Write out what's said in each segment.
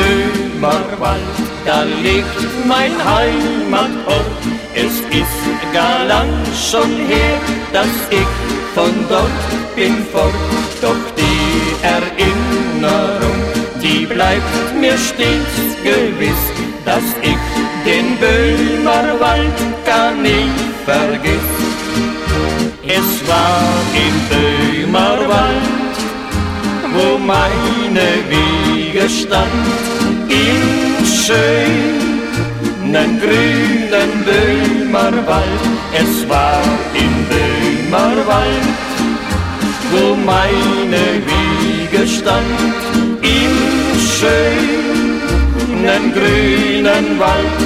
Böhmerwald, da liegt mein Heimatort. Es ist gar lang schon her, dass ich von dort bin fort. Doch die Erinnerung, die bleibt mir stets gewiss, dass ich den Böhmerwald gar nie vergiss. Es war im Böhmerwald wo meine Wiege stand, im schönen grünen Böhmerwald. Es war im Böhmerwald, wo meine Wiege stand, im schönen grünen Wald.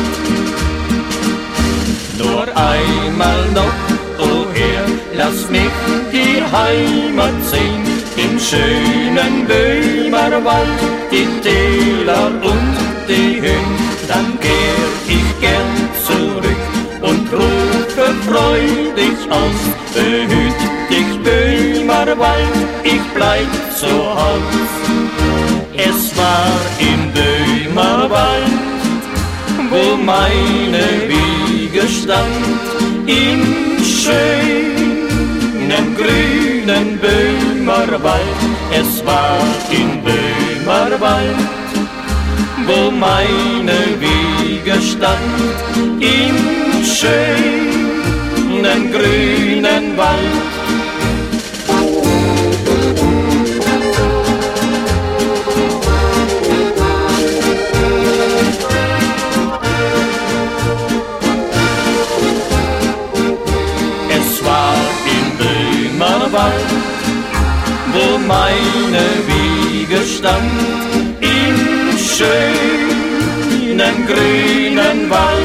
Nur einmal noch, oh Herr, lass mich die Heimat sehen im schönen Böhmerwald, die Täler und die Höhen, dann kehr ich gern zurück und rufe freudig aus, behüt dich Böhmerwald, ich bleib zu Haus. Es war im Böhmerwald, wo meine Wiege stand, im schönen grünen Böhmerwald, es war in Böhmerwald, wo meine Wiege stand, im schönen grünen Wald. Meine Wiege stand, im schönen grünen Wald.